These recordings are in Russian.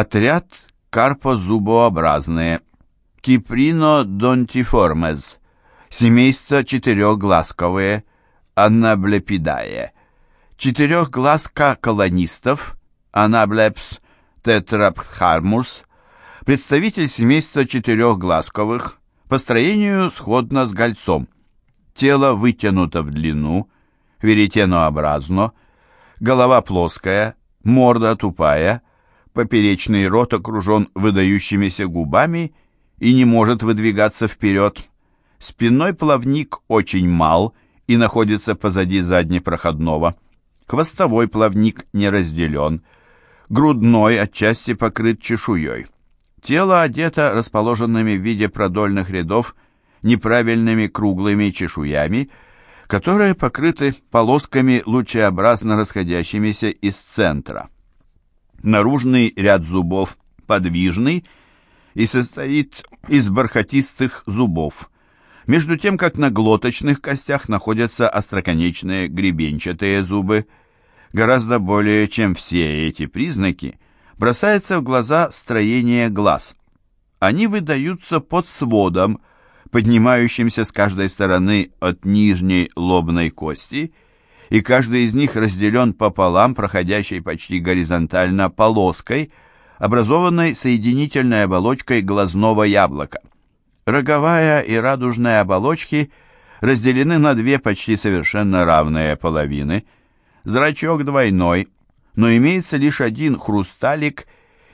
Отряд карпозубообразные. Киприно донтиформез. Семейство четырехглазковые. Анаблепидае. Четырехглазка колонистов. Анаблепс тетрапхармус. Представитель семейства четырехглазковых. По строению сходно с гольцом. Тело вытянуто в длину, веретенообразно, голова плоская, морда тупая, поперечный рот окружен выдающимися губами и не может выдвигаться вперед. Спинной плавник очень мал и находится позади заднепроходного. Хвостовой плавник не разделен. Грудной отчасти покрыт чешуей. Тело одето расположенными в виде продольных рядов неправильными круглыми чешуями, которые покрыты полосками лучеобразно расходящимися из центра. Наружный ряд зубов подвижный и состоит из бархатистых зубов, между тем как на глоточных костях находятся остроконечные гребенчатые зубы. Гораздо более чем все эти признаки бросается в глаза строение глаз. Они выдаются под сводом, поднимающимся с каждой стороны от нижней лобной кости, и каждый из них разделен пополам, проходящей почти горизонтально полоской, образованной соединительной оболочкой глазного яблока. Роговая и радужная оболочки разделены на две почти совершенно равные половины. Зрачок двойной, но имеется лишь один хрусталик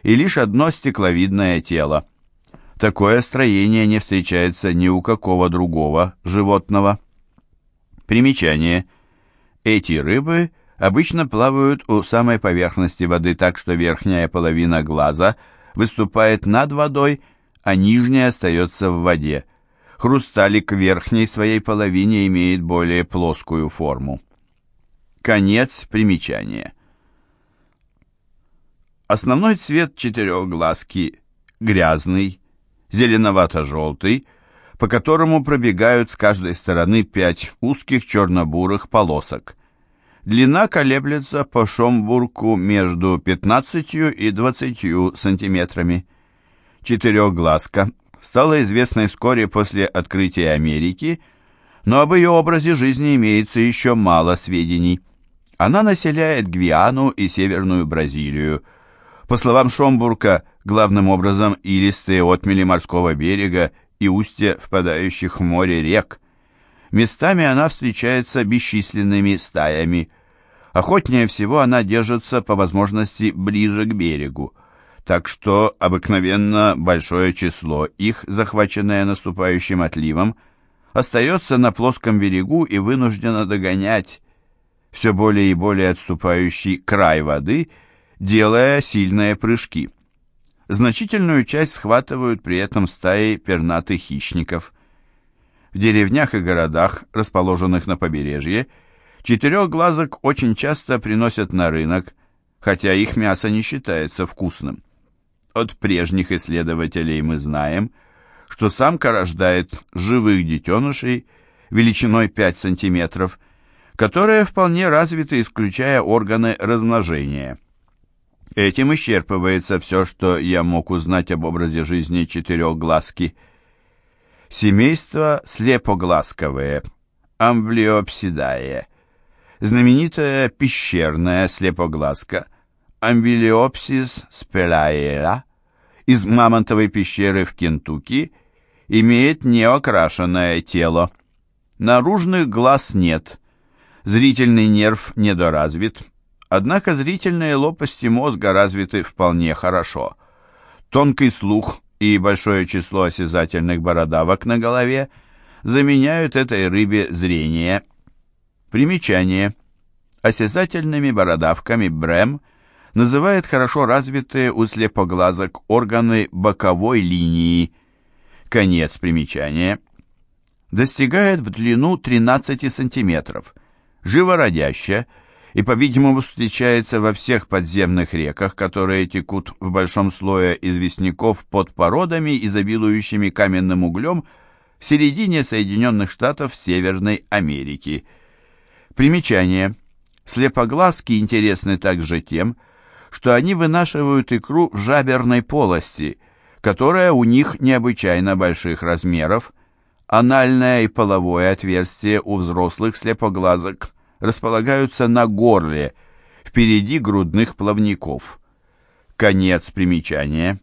и лишь одно стекловидное тело. Такое строение не встречается ни у какого другого животного. Примечание. Эти рыбы обычно плавают у самой поверхности воды так, что верхняя половина глаза выступает над водой, а нижняя остается в воде. Хрусталик верхней своей половине имеет более плоскую форму. Конец примечания. Основной цвет четырехглазки грязный, зеленовато-желтый, по которому пробегают с каждой стороны пять узких черно-бурых полосок. Длина колеблется по Шомбурку между 15 и 20 сантиметрами. Четырехглазка стала известной вскоре после открытия Америки, но об ее образе жизни имеется еще мало сведений. Она населяет Гвиану и Северную Бразилию. По словам Шомбурка, главным образом илистые отмели морского берега и устья впадающих в море рек. Местами она встречается бесчисленными стаями. Охотнее всего она держится по возможности ближе к берегу, так что обыкновенно большое число их, захваченное наступающим отливом, остается на плоском берегу и вынуждено догонять все более и более отступающий край воды, делая сильные прыжки. Значительную часть схватывают при этом стаи пернатых хищников. В деревнях и городах, расположенных на побережье, четырехглазок очень часто приносят на рынок, хотя их мясо не считается вкусным. От прежних исследователей мы знаем, что самка рождает живых детенышей величиной 5 см, которые вполне развиты, исключая органы размножения. Этим исчерпывается все, что я мог узнать об образе жизни четырехглазки. Семейство слепоглазковые, амблиопсидае. Знаменитая пещерная слепоглазка, амбилиопсис спелаера, из мамонтовой пещеры в Кентукки, имеет неокрашенное тело. Наружных глаз нет, зрительный нерв недоразвит, Однако зрительные лопасти мозга развиты вполне хорошо. Тонкий слух и большое число осязательных бородавок на голове заменяют этой рыбе зрение. Примечание. Осязательными бородавками Брэм называет хорошо развитые у слепоглазок органы боковой линии. Конец примечания. Достигает в длину 13 сантиметров. Живородящая – и, по-видимому, встречается во всех подземных реках, которые текут в большом слое известняков под породами, изобилующими каменным углем в середине Соединенных Штатов Северной Америки. Примечание. Слепоглазки интересны также тем, что они вынашивают икру в жаберной полости, которая у них необычайно больших размеров. Анальное и половое отверстие у взрослых слепоглазок располагаются на горле, впереди грудных плавников. Конец примечания.